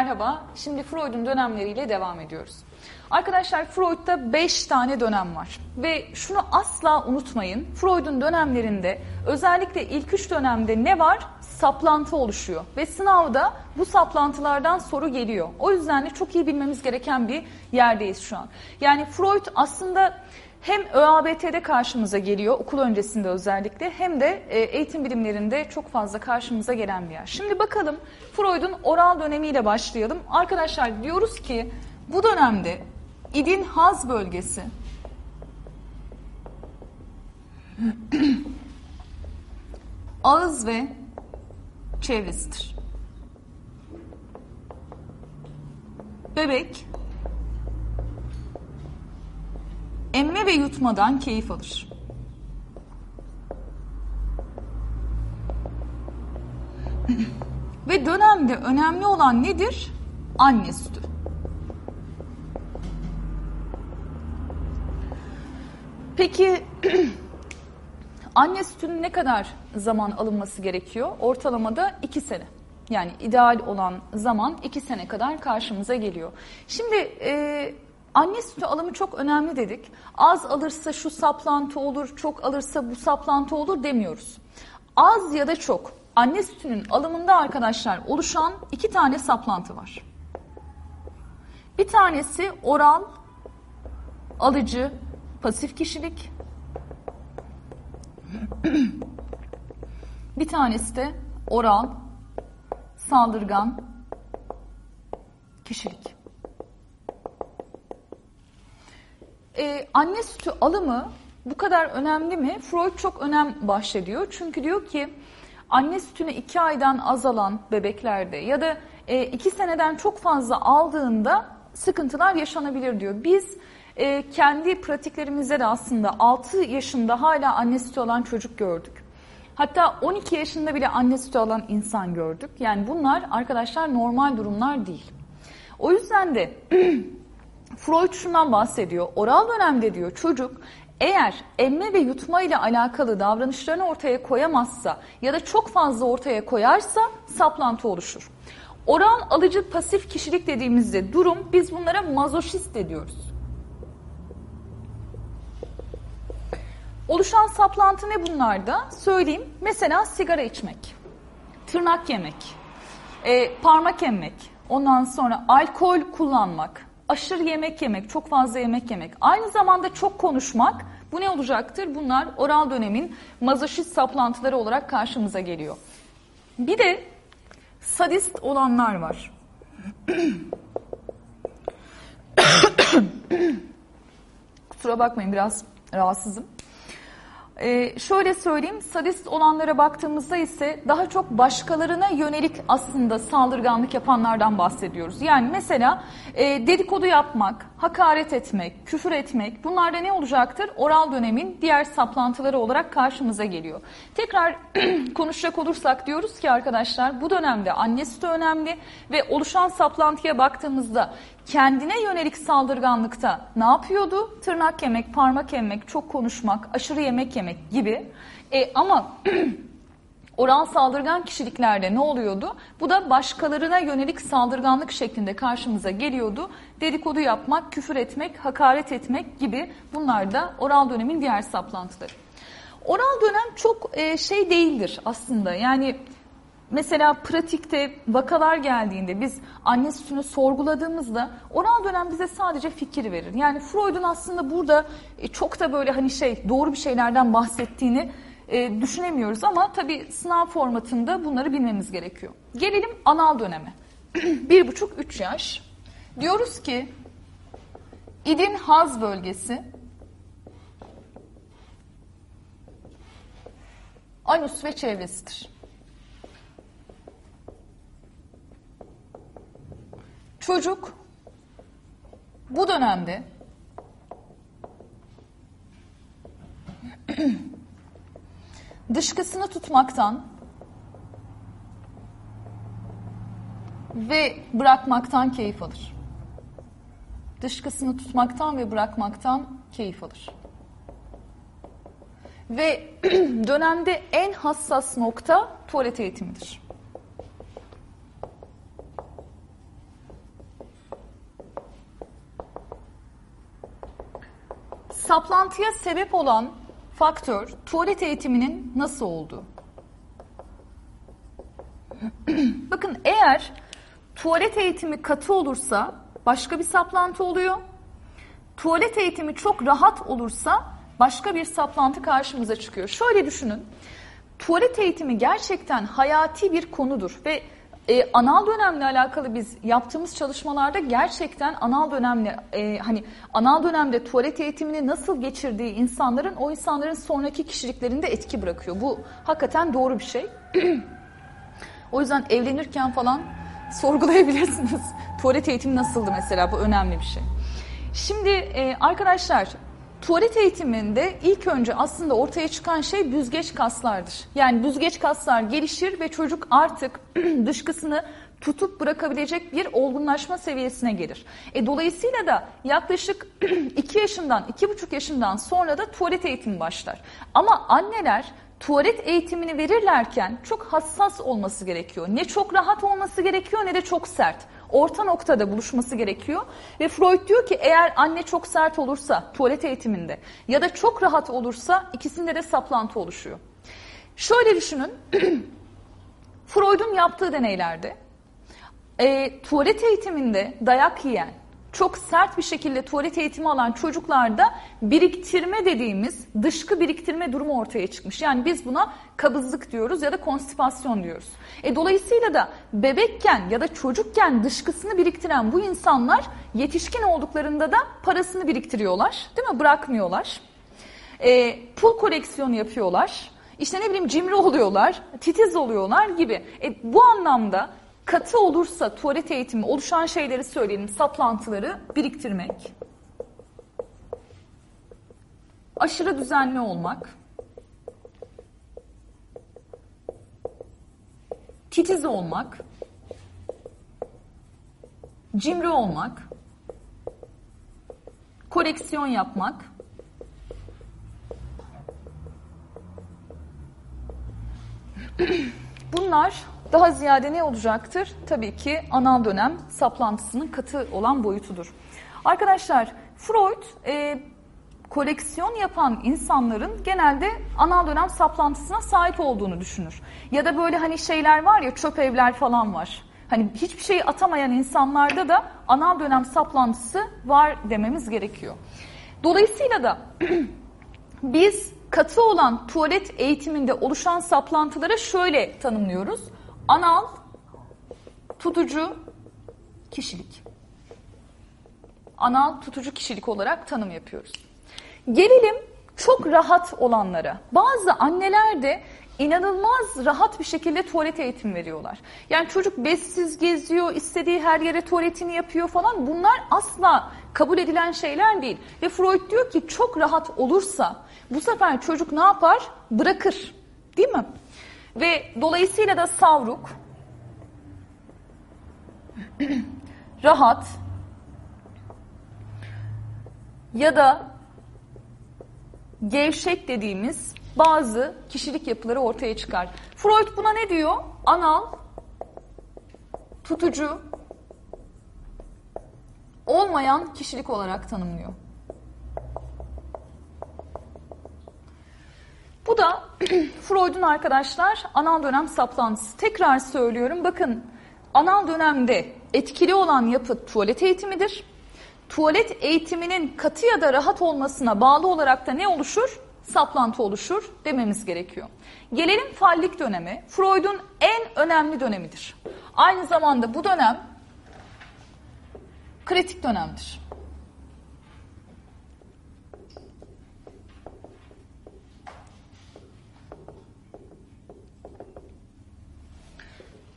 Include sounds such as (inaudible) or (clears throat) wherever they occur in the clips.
Merhaba. Şimdi Freud'un dönemleriyle devam ediyoruz. Arkadaşlar Freud'da 5 tane dönem var. Ve şunu asla unutmayın. Freud'un dönemlerinde özellikle ilk 3 dönemde ne var? Saplantı oluşuyor. Ve sınavda bu saplantılardan soru geliyor. O yüzden de çok iyi bilmemiz gereken bir yerdeyiz şu an. Yani Freud aslında hem ÖABT'de karşımıza geliyor okul öncesinde özellikle hem de e, eğitim bilimlerinde çok fazla karşımıza gelen bir yer. Şimdi bakalım Freud'un oral dönemiyle başlayalım. Arkadaşlar diyoruz ki bu dönemde idin haz bölgesi (clears throat) ağız ve çevresidir. Bebek emme ve yutmadan keyif alır. ve dönemde önemli olan nedir? Anne sütü. Peki (clears throat) anne sütünün ne kadar zaman alınması gerekiyor? Ortalamada 2 sene. Yani ideal olan zaman 2 sene kadar karşımıza geliyor. Şimdi e, anne sütü alımı çok önemli dedik. Az alırsa şu saplantı olur, çok alırsa bu saplantı olur demiyoruz. Az ya da çok anne sütünün alımında arkadaşlar oluşan iki tane saplantı var. Bir tanesi oral, alıcı, pasif kişilik. (clears throat) Bir tanesi de oral, saldırgan kişilik. Ee, anne sütü alımı bu kadar önemli mi? Freud çok önem bahşediyor. Çünkü diyor ki anne sütünü iki aydan azalan bebeklerde ya da e, iki seneden çok fazla aldığında sıkıntılar yaşanabilir diyor. Biz e, kendi pratiklerimizde de aslında 6 yaşında hala anne sütü alan çocuk gördük. Hatta 12 yaşında bile anne sütü alan insan gördük. Yani bunlar arkadaşlar normal durumlar değil. O yüzden de (clears throat) Freud şundan bahsediyor. Oral dönemde diyor çocuk eğer emme ve yutma ile alakalı davranışlarını ortaya koyamazsa ya da çok fazla ortaya koyarsa saplantı oluşur. Oral alıcı pasif kişilik dediğimizde durum biz bunlara mazoşist ediyoruz. Oluşan saplantı ne bunlarda? Söyleyeyim. Mesela sigara içmek, tırnak yemek, e, parmak emmek, ondan sonra alkol kullanmak, aşırı yemek yemek, çok fazla yemek yemek, aynı zamanda çok konuşmak bu ne olacaktır? Bunlar oral dönemin mazoşist saplantıları olarak karşımıza geliyor. Bir de sadist olanlar var. (coughs) Kusura bakmayın biraz rahatsızım. Ee, şöyle söyleyeyim, sadist olanlara baktığımızda ise daha çok başkalarına yönelik aslında saldırganlık yapanlardan bahsediyoruz. Yani mesela e, dedikodu yapmak, hakaret etmek, küfür etmek bunlar da ne olacaktır? Oral dönemin diğer saplantıları olarak karşımıza geliyor. Tekrar (clears throat) konuşacak olursak diyoruz ki arkadaşlar bu dönemde anne sütü önemli ve oluşan saplantıya baktığımızda kendine yönelik saldırganlıkta ne yapıyordu? Tırnak yemek, parmak emmek, çok konuşmak, aşırı yemek yemek gibi. E, ama (clears throat) oral saldırgan kişiliklerde ne oluyordu? Bu da başkalarına yönelik saldırganlık şeklinde karşımıza geliyordu. Dedikodu yapmak, küfür etmek, hakaret etmek gibi bunlar da oral dönemin diğer saplantıları. Oral dönem çok e, şey değildir aslında. Yani Mesela pratikte vakalar geldiğinde biz anne sütünü sorguladığımızda oral dönem bize sadece fikir verir. Yani Freud'un aslında burada e, çok da böyle hani şey doğru bir şeylerden bahsettiğini e, düşünemiyoruz ama tabii sınav formatında bunları bilmemiz gerekiyor. Gelelim anal döneme. (clears throat) bir buçuk üç yaş. Diyoruz ki idin haz bölgesi anus ve çevresidir. Çocuk bu dönemde (clears throat) dışkısını tutmaktan ve bırakmaktan keyif alır. Dışkısını tutmaktan ve bırakmaktan keyif alır. Ve (clears throat) dönemde en hassas nokta tuvalet eğitimidir. Saplantıya sebep olan faktör tuvalet eğitiminin nasıl olduğu. (clears throat) Bakın eğer tuvalet eğitimi katı olursa başka bir saplantı oluyor. Tuvalet eğitimi çok rahat olursa başka bir saplantı karşımıza çıkıyor. Şöyle düşünün. Tuvalet eğitimi gerçekten hayati bir konudur ve e, anal dönemle alakalı biz yaptığımız çalışmalarda gerçekten anal dönemle e, hani anal dönemde tuvalet eğitimini nasıl geçirdiği insanların o insanların sonraki kişiliklerinde etki bırakıyor. Bu hakikaten doğru bir şey. (clears throat) o yüzden evlenirken falan (laughs) sorgulayabilirsiniz. tuvalet eğitimi nasıldı mesela bu önemli bir şey. Şimdi e, arkadaşlar tuvalet eğitiminde ilk önce aslında ortaya çıkan şey büzgeç kaslardır. Yani büzgeç kaslar gelişir ve çocuk artık (clears throat) dışkısını tutup bırakabilecek bir olgunlaşma seviyesine gelir. E, dolayısıyla da yaklaşık (clears throat) 2 yaşından, 2,5 yaşından sonra da tuvalet eğitimi başlar. Ama anneler tuvalet eğitimini verirlerken çok hassas olması gerekiyor. Ne çok rahat olması gerekiyor ne de çok sert orta noktada buluşması gerekiyor. Ve Freud diyor ki eğer anne çok sert olursa tuvalet eğitiminde ya da çok rahat olursa ikisinde de saplantı oluşuyor. Şöyle düşünün, (clears throat) Freud'un yaptığı deneylerde e, tuvalet eğitiminde dayak yiyen çok sert bir şekilde tuvalet eğitimi alan çocuklarda biriktirme dediğimiz dışkı biriktirme durumu ortaya çıkmış. Yani biz buna kabızlık diyoruz ya da konstipasyon diyoruz. E, dolayısıyla da bebekken ya da çocukken dışkısını biriktiren bu insanlar yetişkin olduklarında da parasını biriktiriyorlar. Değil mi? Bırakmıyorlar. E, pul koleksiyonu yapıyorlar. İşte ne bileyim cimri oluyorlar, titiz oluyorlar gibi. E, bu anlamda katı olursa tuvalet eğitimi oluşan şeyleri söyleyelim. Saplantıları biriktirmek. Aşırı düzenli olmak. Titiz olmak. Cimri olmak. Koleksiyon yapmak. (clears throat) Bunlar daha ziyade ne olacaktır? Tabii ki anal dönem saplantısının katı olan boyutudur. Arkadaşlar Freud e, koleksiyon yapan insanların genelde anal dönem saplantısına sahip olduğunu düşünür. Ya da böyle hani şeyler var ya çöp evler falan var. Hani hiçbir şeyi atamayan insanlarda da anal dönem saplantısı var dememiz gerekiyor. Dolayısıyla da (clears throat) biz katı olan tuvalet eğitiminde oluşan saplantılara şöyle tanımlıyoruz. Anal, tutucu kişilik. Anal tutucu kişilik olarak tanım yapıyoruz. Gelelim çok rahat olanlara. Bazı anneler de inanılmaz rahat bir şekilde tuvalet eğitimi veriyorlar. Yani çocuk bezsiz geziyor, istediği her yere tuvaletini yapıyor falan. Bunlar asla kabul edilen şeyler değil. Ve Freud diyor ki çok rahat olursa bu sefer çocuk ne yapar? Bırakır. Değil mi? Ve dolayısıyla da savruk, (clears throat) rahat ya da gevşek dediğimiz bazı kişilik yapıları ortaya çıkar. Freud buna ne diyor? Anal, tutucu, olmayan kişilik olarak tanımlıyor. Bu da (clears throat) Freud'un arkadaşlar anal dönem saplantısı. Tekrar söylüyorum bakın anal dönemde etkili olan yapı tuvalet eğitimidir. Tuvalet eğitiminin katı ya da rahat olmasına bağlı olarak da ne oluşur? Saplantı oluşur dememiz gerekiyor. Gelelim fallik dönemi. Freud'un en önemli dönemidir. Aynı zamanda bu dönem kritik dönemdir.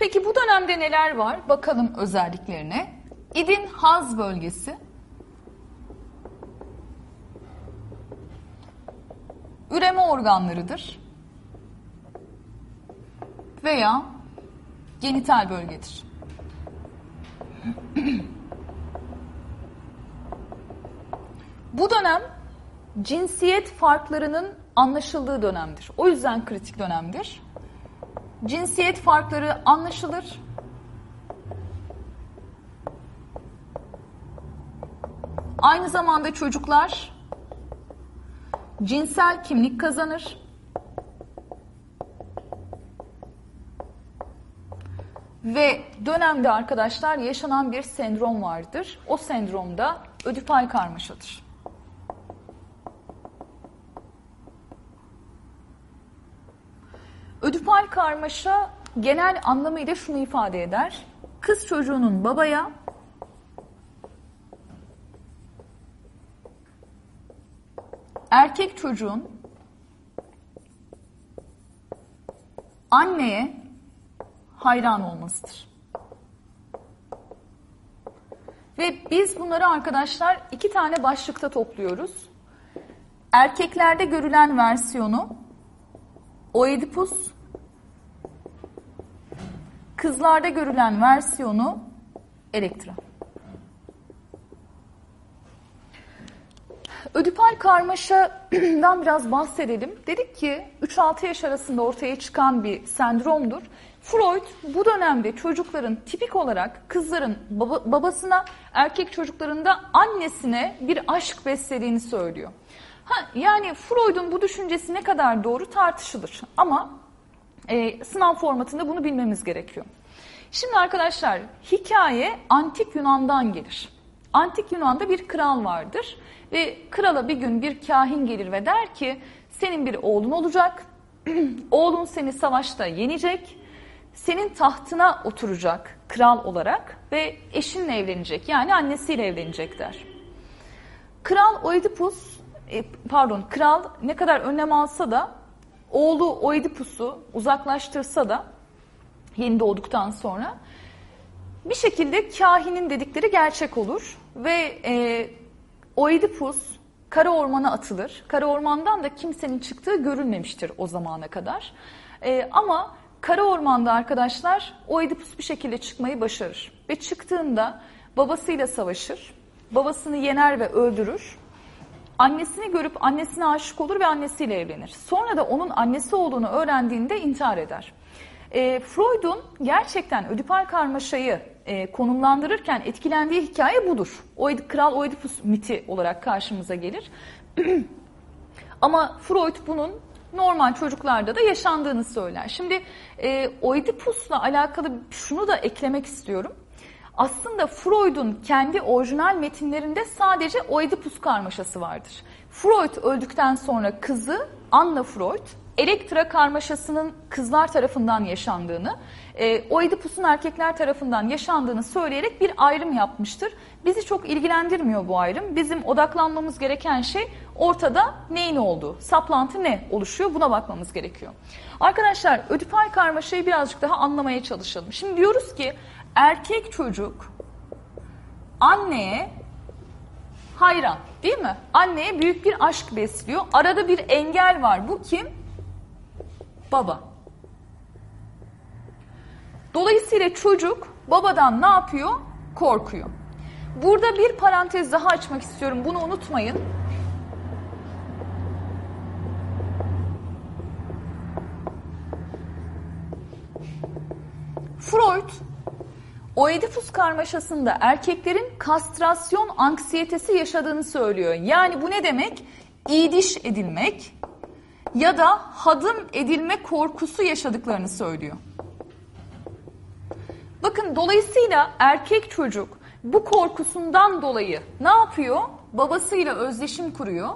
Peki bu dönemde neler var? Bakalım özelliklerine. İdin haz bölgesi. Üreme organlarıdır. Veya genital bölgedir. (clears throat) bu dönem cinsiyet farklarının anlaşıldığı dönemdir. O yüzden kritik dönemdir cinsiyet farkları anlaşılır. Aynı zamanda çocuklar cinsel kimlik kazanır. Ve dönemde arkadaşlar yaşanan bir sendrom vardır. O sendromda ödipal karmaşadır. Ödipal karmaşa genel anlamıyla şunu ifade eder. Kız çocuğunun babaya erkek çocuğun anneye hayran olmasıdır. Ve biz bunları arkadaşlar iki tane başlıkta topluyoruz. Erkeklerde görülen versiyonu Oedipus, kızlarda görülen versiyonu Elektra. Ödipal karmaşadan (clears throat) biraz bahsedelim. Dedik ki 3-6 yaş arasında ortaya çıkan bir sendromdur. Freud bu dönemde çocukların tipik olarak kızların baba, babasına, erkek çocuklarında annesine bir aşk beslediğini söylüyor. Ha, yani Freud'un bu düşüncesi ne kadar doğru tartışılır ama e, sınav formatında bunu bilmemiz gerekiyor. Şimdi arkadaşlar hikaye antik Yunan'dan gelir. Antik Yunan'da bir kral vardır ve krala bir gün bir kahin gelir ve der ki senin bir oğlun olacak, (clears throat) oğlun seni savaşta yenecek, senin tahtına oturacak kral olarak ve eşinle evlenecek yani annesiyle evlenecek der. Kral Oedipus, e, pardon kral ne kadar önlem alsa da oğlu Oedipus'u uzaklaştırsa da yeni doğduktan sonra bir şekilde kahinin dedikleri gerçek olur ve e, Oedipus kara ormana atılır. Kara ormandan da kimsenin çıktığı görülmemiştir o zamana kadar. E, ama kara ormanda arkadaşlar Oedipus bir şekilde çıkmayı başarır. Ve çıktığında babasıyla savaşır. Babasını yener ve öldürür. Annesini görüp annesine aşık olur ve annesiyle evlenir. Sonra da onun annesi olduğunu öğrendiğinde intihar eder. E, Freud'un gerçekten ödipal karmaşayı e, konumlandırırken etkilendiği hikaye budur. Oid, Kral Oedipus miti olarak karşımıza gelir. (clears throat) Ama Freud bunun normal çocuklarda da yaşandığını söyler. Şimdi e, Oedipus'la alakalı şunu da eklemek istiyorum. Aslında Freud'un kendi orijinal metinlerinde sadece Oedipus karmaşası vardır. Freud öldükten sonra kızı Anna Freud Elektra karmaşasının kızlar tarafından yaşandığını, e, Oedipus'un erkekler tarafından yaşandığını söyleyerek bir ayrım yapmıştır. Bizi çok ilgilendirmiyor bu ayrım. Bizim odaklanmamız gereken şey ortada neyin olduğu, saplantı ne oluşuyor buna bakmamız gerekiyor. Arkadaşlar ödipal karmaşayı birazcık daha anlamaya çalışalım. Şimdi diyoruz ki erkek çocuk anneye hayran değil mi? Anneye büyük bir aşk besliyor. Arada bir engel var. Bu kim? Baba. Dolayısıyla çocuk babadan ne yapıyor? Korkuyor. Burada bir parantez daha açmak istiyorum. Bunu unutmayın. Freud Oedipus karmaşasında erkeklerin kastrasyon anksiyetesi yaşadığını söylüyor. Yani bu ne demek? İdiş edilmek, ya da hadım edilme korkusu yaşadıklarını söylüyor. Bakın dolayısıyla erkek çocuk bu korkusundan dolayı ne yapıyor? Babasıyla özdeşim kuruyor.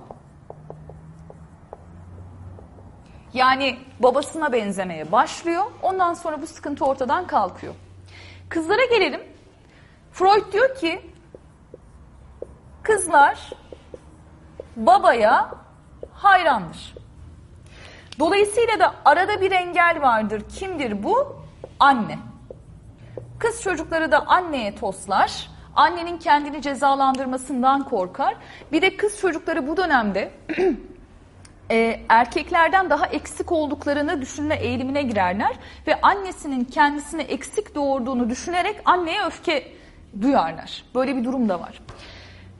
Yani babasına benzemeye başlıyor. Ondan sonra bu sıkıntı ortadan kalkıyor. Kızlara gelelim. Freud diyor ki kızlar babaya hayrandır. Dolayısıyla da arada bir engel vardır. Kimdir bu? Anne. Kız çocukları da anneye toslar. Annenin kendini cezalandırmasından korkar. Bir de kız çocukları bu dönemde (clears throat) e, erkeklerden daha eksik olduklarını düşünme eğilimine girerler. Ve annesinin kendisini eksik doğurduğunu düşünerek anneye öfke duyarlar. Böyle bir durum da var.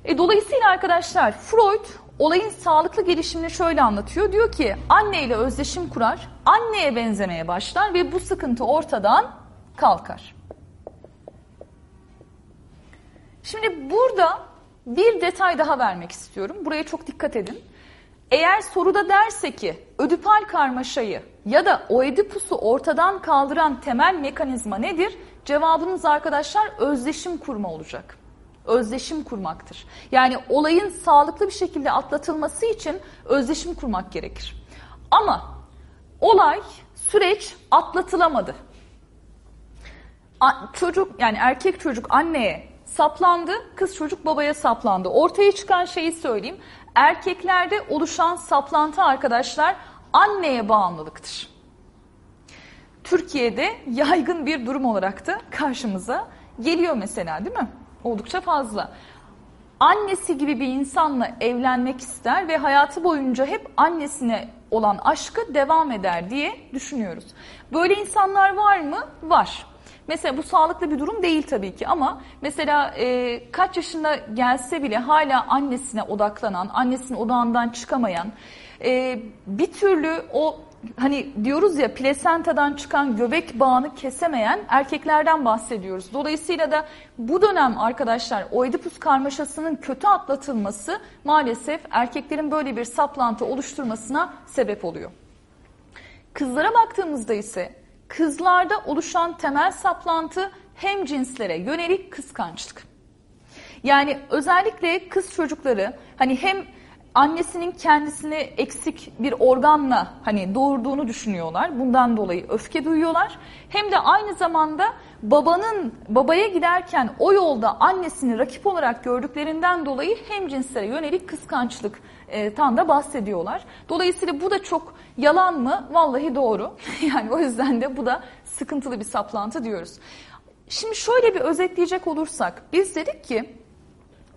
E, dolayısıyla arkadaşlar Freud olayın sağlıklı gelişimini şöyle anlatıyor. Diyor ki anne ile özdeşim kurar, anneye benzemeye başlar ve bu sıkıntı ortadan kalkar. Şimdi burada bir detay daha vermek istiyorum. Buraya çok dikkat edin. Eğer soruda derse ki ödipal karmaşayı ya da Oedipus'u ortadan kaldıran temel mekanizma nedir? Cevabınız arkadaşlar özdeşim kurma olacak. Özdeşim kurmaktır. Yani olayın sağlıklı bir şekilde atlatılması için özdeşim kurmak gerekir. Ama olay, süreç atlatılamadı. Çocuk yani erkek çocuk anneye saplandı, kız çocuk babaya saplandı. Ortaya çıkan şeyi söyleyeyim. Erkeklerde oluşan saplantı arkadaşlar anneye bağımlılıktır. Türkiye'de yaygın bir durum olarak da karşımıza geliyor mesela değil mi? Oldukça fazla. Annesi gibi bir insanla evlenmek ister ve hayatı boyunca hep annesine olan aşkı devam eder diye düşünüyoruz. Böyle insanlar var mı? Var. Mesela bu sağlıklı bir durum değil tabii ki ama mesela e, kaç yaşında gelse bile hala annesine odaklanan, annesinin odağından çıkamayan, e, bir türlü o hani diyoruz ya plasentadan çıkan göbek bağını kesemeyen erkeklerden bahsediyoruz. Dolayısıyla da bu dönem arkadaşlar Oedipus karmaşasının kötü atlatılması maalesef erkeklerin böyle bir saplantı oluşturmasına sebep oluyor. Kızlara baktığımızda ise kızlarda oluşan temel saplantı hem cinslere yönelik kıskançlık. Yani özellikle kız çocukları hani hem annesinin kendisini eksik bir organla hani doğurduğunu düşünüyorlar. Bundan dolayı öfke duyuyorlar. Hem de aynı zamanda babanın babaya giderken o yolda annesini rakip olarak gördüklerinden dolayı hem cinslere yönelik kıskançlık e, tam da bahsediyorlar. Dolayısıyla bu da çok yalan mı? Vallahi doğru. (laughs) yani o yüzden de bu da sıkıntılı bir saplantı diyoruz. Şimdi şöyle bir özetleyecek olursak biz dedik ki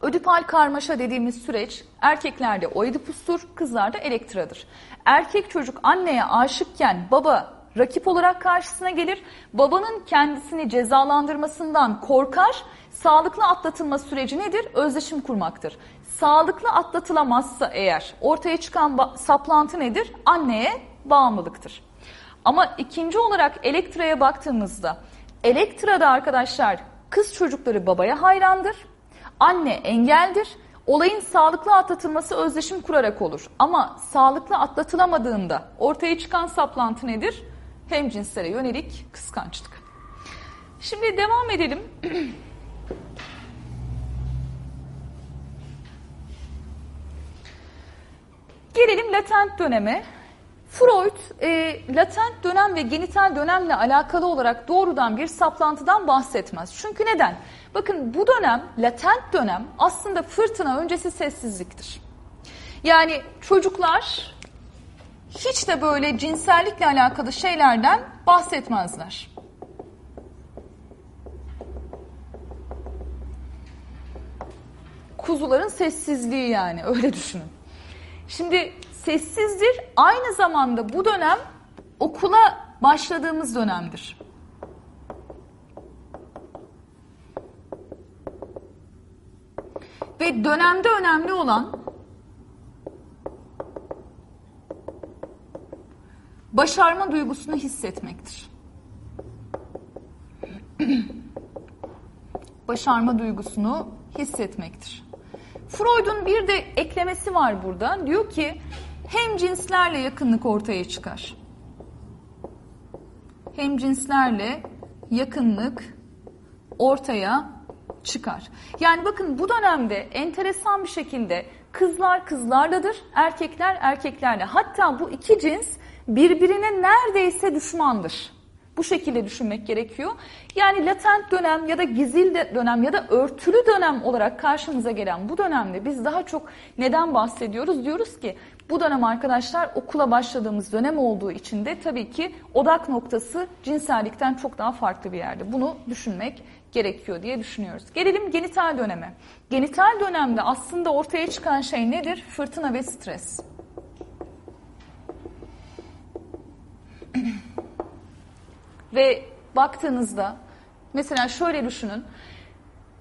ödipal karmaşa dediğimiz süreç erkeklerde oidipustur, kızlarda elektradır. Erkek çocuk anneye aşıkken baba rakip olarak karşısına gelir. Babanın kendisini cezalandırmasından korkar. Sağlıklı atlatılma süreci nedir? Özdeşim kurmaktır. Sağlıklı atlatılamazsa eğer ortaya çıkan saplantı nedir? Anneye bağımlılıktır. Ama ikinci olarak Elektra'ya baktığımızda Elektra'da arkadaşlar kız çocukları babaya hayrandır. Anne engeldir. Olayın sağlıklı atlatılması özdeşim kurarak olur. Ama sağlıklı atlatılamadığında ortaya çıkan saplantı nedir? Hem cinslere yönelik kıskançlık. Şimdi devam edelim. (clears throat) Gelelim latent döneme. Freud e, latent dönem ve genital dönemle alakalı olarak doğrudan bir saplantıdan bahsetmez. Çünkü neden? Bakın bu dönem, latent dönem aslında fırtına öncesi sessizliktir. Yani çocuklar hiç de böyle cinsellikle alakalı şeylerden bahsetmezler. Kuzuların sessizliği yani öyle düşünün. Şimdi sessizdir. Aynı zamanda bu dönem okula başladığımız dönemdir. Ve dönemde önemli olan başarma duygusunu hissetmektir. (clears throat) başarma duygusunu hissetmektir. Freud'un bir de eklemesi var burada. Diyor ki hem cinslerle yakınlık ortaya çıkar. Hem cinslerle yakınlık ortaya çıkar. Yani bakın bu dönemde enteresan bir şekilde kızlar kızlarladır, erkekler erkeklerle. Hatta bu iki cins birbirine neredeyse düşmandır. Bu şekilde düşünmek gerekiyor. Yani latent dönem ya da gizil dönem ya da örtülü dönem olarak karşımıza gelen bu dönemde biz daha çok neden bahsediyoruz? Diyoruz ki bu dönem arkadaşlar okula başladığımız dönem olduğu için de tabii ki odak noktası cinsellikten çok daha farklı bir yerde. Bunu düşünmek gerekiyor diye düşünüyoruz. Gelelim genital döneme. Genital dönemde aslında ortaya çıkan şey nedir? Fırtına ve stres. (clears throat) ve baktığınızda mesela şöyle düşünün.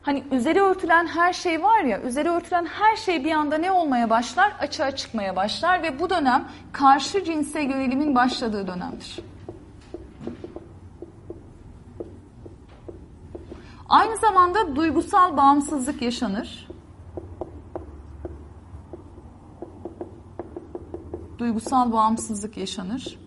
Hani üzeri örtülen her şey var ya, üzeri örtülen her şey bir anda ne olmaya başlar? Açığa çıkmaya başlar ve bu dönem karşı cinse yönelimin başladığı dönemdir. Aynı zamanda duygusal bağımsızlık yaşanır. duygusal bağımsızlık yaşanır.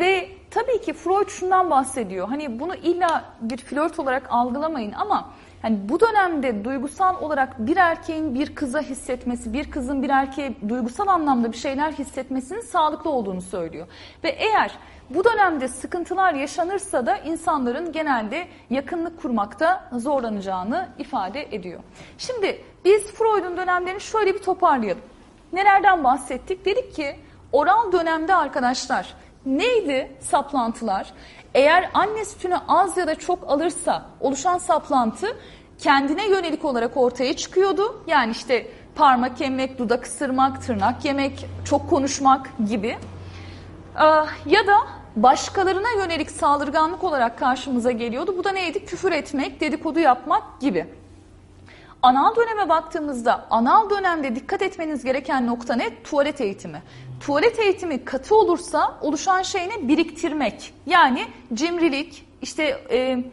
Ve tabii ki Freud şundan bahsediyor. Hani bunu illa bir flört olarak algılamayın ama hani bu dönemde duygusal olarak bir erkeğin bir kıza hissetmesi, bir kızın bir erkeğe duygusal anlamda bir şeyler hissetmesinin sağlıklı olduğunu söylüyor. Ve eğer bu dönemde sıkıntılar yaşanırsa da insanların genelde yakınlık kurmakta zorlanacağını ifade ediyor. Şimdi biz Freud'un dönemlerini şöyle bir toparlayalım. Nelerden bahsettik? Dedik ki oral dönemde arkadaşlar neydi saplantılar? Eğer anne sütünü az ya da çok alırsa oluşan saplantı kendine yönelik olarak ortaya çıkıyordu. Yani işte parmak yemek, dudak ısırmak, tırnak yemek, çok konuşmak gibi. Ee, ya da başkalarına yönelik saldırganlık olarak karşımıza geliyordu. Bu da neydi? Küfür etmek, dedikodu yapmak gibi. Anal döneme baktığımızda anal dönemde dikkat etmeniz gereken nokta ne? Tuvalet eğitimi. Tuvalet eğitimi katı olursa oluşan şey ne? Biriktirmek. Yani cimrilik, işte e,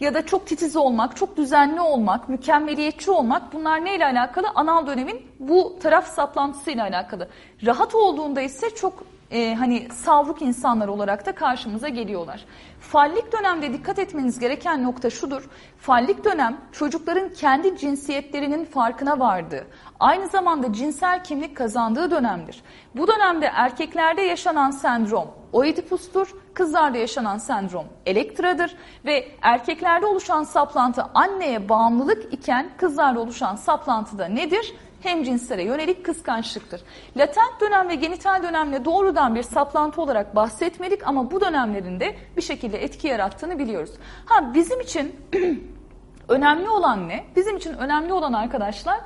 ya da çok titiz olmak, çok düzenli olmak, mükemmeliyetçi olmak bunlar neyle alakalı? Anal dönemin bu taraf saplantısıyla alakalı. Rahat olduğunda ise çok e, hani savruk insanlar olarak da karşımıza geliyorlar. Fallik dönemde dikkat etmeniz gereken nokta şudur. Fallik dönem çocukların kendi cinsiyetlerinin farkına vardığı, aynı zamanda cinsel kimlik kazandığı dönemdir. Bu dönemde erkeklerde yaşanan sendrom Oedipus'tur, kızlarda yaşanan sendrom Elektra'dır ve erkeklerde oluşan saplantı anneye bağımlılık iken kızlarda oluşan saplantı da nedir? Hem cinslere yönelik kıskançlıktır. Latent dönem ve genital dönemle doğrudan bir saplantı olarak bahsetmedik ama bu dönemlerinde bir şekilde etki yarattığını biliyoruz. Ha bizim için (clears throat) önemli olan ne? Bizim için önemli olan arkadaşlar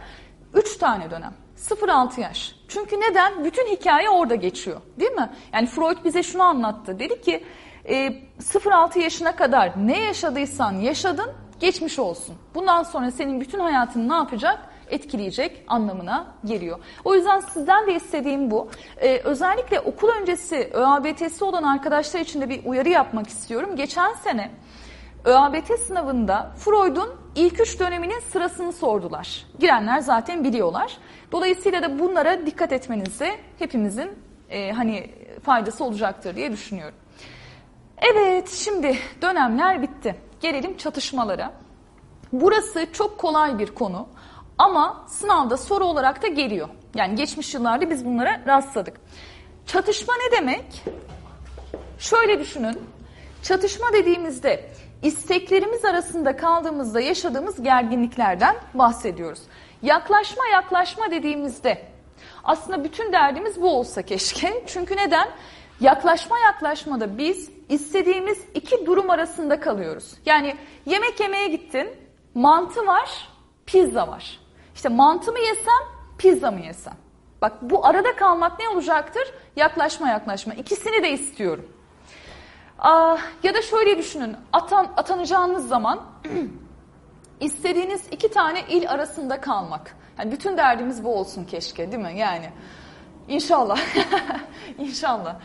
3 tane dönem. 0-6 yaş. Çünkü neden? Bütün hikaye orada geçiyor. Değil mi? Yani Freud bize şunu anlattı. Dedi ki e, 0-6 yaşına kadar ne yaşadıysan yaşadın geçmiş olsun. Bundan sonra senin bütün hayatın ne yapacak? Etkileyecek anlamına geliyor. O yüzden sizden de istediğim bu. Ee, özellikle okul öncesi ÖABT'si olan arkadaşlar için de bir uyarı yapmak istiyorum. Geçen sene ÖABT sınavında Freud'un ilk üç döneminin sırasını sordular. Girenler zaten biliyorlar. Dolayısıyla da bunlara dikkat etmenizi hepimizin e, hani faydası olacaktır diye düşünüyorum. Evet şimdi dönemler bitti. Gelelim çatışmalara. Burası çok kolay bir konu ama sınavda soru olarak da geliyor. Yani geçmiş yıllarda biz bunlara rastladık. Çatışma ne demek? Şöyle düşünün. Çatışma dediğimizde isteklerimiz arasında kaldığımızda yaşadığımız gerginliklerden bahsediyoruz. Yaklaşma yaklaşma dediğimizde aslında bütün derdimiz bu olsa keşke. (laughs) Çünkü neden? Yaklaşma yaklaşmada biz istediğimiz iki durum arasında kalıyoruz. Yani yemek yemeye gittin, mantı var, pizza var. İşte mantı mı yesem, pizza mı yesem? Bak bu arada kalmak ne olacaktır? Yaklaşma yaklaşma. İkisini de istiyorum. Aa, ya da şöyle düşünün. Atan, atanacağınız zaman (clears throat) istediğiniz iki tane il arasında kalmak. Yani bütün derdimiz bu olsun keşke değil mi? Yani inşallah. (laughs) inşallah.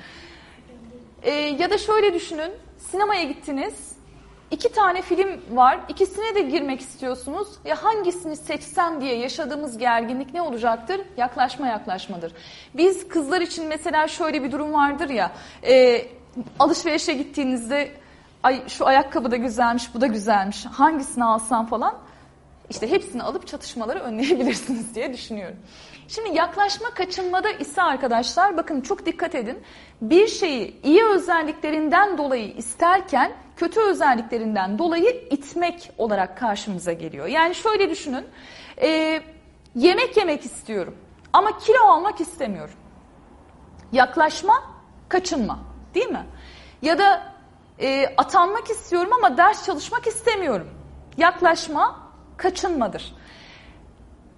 Ee, ya da şöyle düşünün. Sinemaya gittiniz. İki tane film var. İkisine de girmek istiyorsunuz. Ya hangisini seçsem diye yaşadığımız gerginlik ne olacaktır? Yaklaşma yaklaşmadır. Biz kızlar için mesela şöyle bir durum vardır ya. E, alışverişe gittiğinizde ay şu ayakkabı da güzelmiş, bu da güzelmiş. Hangisini alsam falan. İşte hepsini alıp çatışmaları önleyebilirsiniz (laughs) diye düşünüyorum. Şimdi yaklaşma kaçınmada ise arkadaşlar bakın çok dikkat edin. Bir şeyi iyi özelliklerinden dolayı isterken kötü özelliklerinden dolayı itmek olarak karşımıza geliyor. Yani şöyle düşünün. E, yemek yemek istiyorum ama kilo almak istemiyorum. Yaklaşma, kaçınma değil mi? Ya da e, atanmak istiyorum ama ders çalışmak istemiyorum. Yaklaşma, kaçınmadır.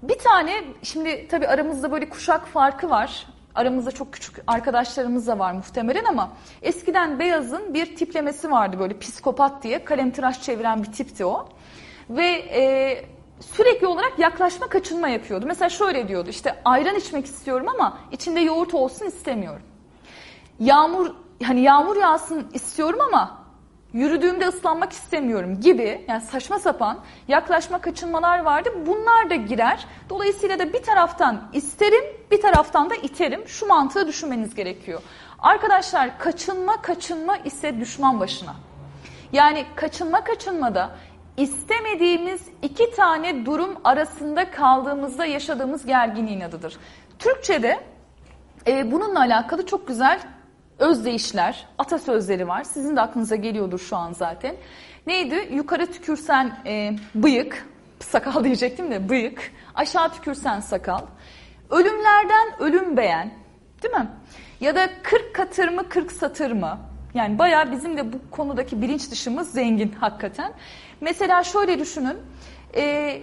Bir tane şimdi tabii aramızda böyle kuşak farkı var. Aramızda çok küçük arkadaşlarımız da var muhtemelen ama eskiden Beyaz'ın bir tiplemesi vardı böyle psikopat diye kalem tıraş çeviren bir tipti o. Ve e, sürekli olarak yaklaşma kaçınma yapıyordu. Mesela şöyle diyordu işte ayran içmek istiyorum ama içinde yoğurt olsun istemiyorum. Yağmur hani yağmur yağsın istiyorum ama yürüdüğümde ıslanmak istemiyorum gibi yani saçma sapan yaklaşma kaçınmalar vardı. Bunlar da girer. Dolayısıyla da bir taraftan isterim bir taraftan da iterim. Şu mantığı düşünmeniz gerekiyor. Arkadaşlar kaçınma kaçınma ise düşman başına. Yani kaçınma kaçınmada istemediğimiz iki tane durum arasında kaldığımızda yaşadığımız gerginliğin adıdır. Türkçe'de e, bununla alakalı çok güzel özdeyişler, atasözleri var. Sizin de aklınıza geliyordur şu an zaten. Neydi? Yukarı tükürsen e, bıyık, sakal (laughs) diyecektim de bıyık. Aşağı tükürsen sakal. Ölümlerden ölüm beğen. Değil mi? Ya da 40 katır mı 40 satır mı? Yani bayağı bizim de bu konudaki bilinç dışımız zengin hakikaten. Mesela şöyle düşünün. E,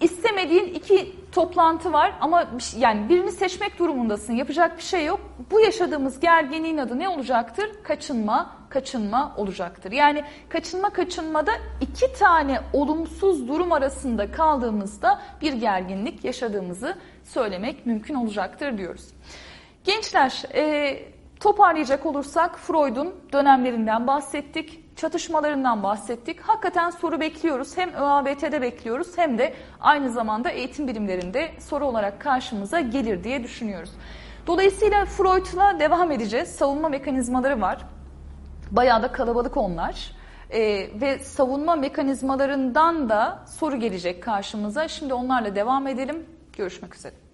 istemediğin iki toplantı var ama yani birini seçmek durumundasın. Yapacak bir şey yok. Bu yaşadığımız gerginliğin adı ne olacaktır? Kaçınma, kaçınma olacaktır. Yani kaçınma kaçınmada iki tane olumsuz durum arasında kaldığımızda bir gerginlik yaşadığımızı söylemek mümkün olacaktır diyoruz. Gençler, e, toparlayacak olursak Freud'un dönemlerinden bahsettik çatışmalarından bahsettik. Hakikaten soru bekliyoruz. Hem ÖABT'de bekliyoruz hem de aynı zamanda eğitim bilimlerinde soru olarak karşımıza gelir diye düşünüyoruz. Dolayısıyla Freud'la devam edeceğiz. Savunma mekanizmaları var. Bayağı da kalabalık onlar. Ee, ve savunma mekanizmalarından da soru gelecek karşımıza. Şimdi onlarla devam edelim. Görüşmek üzere.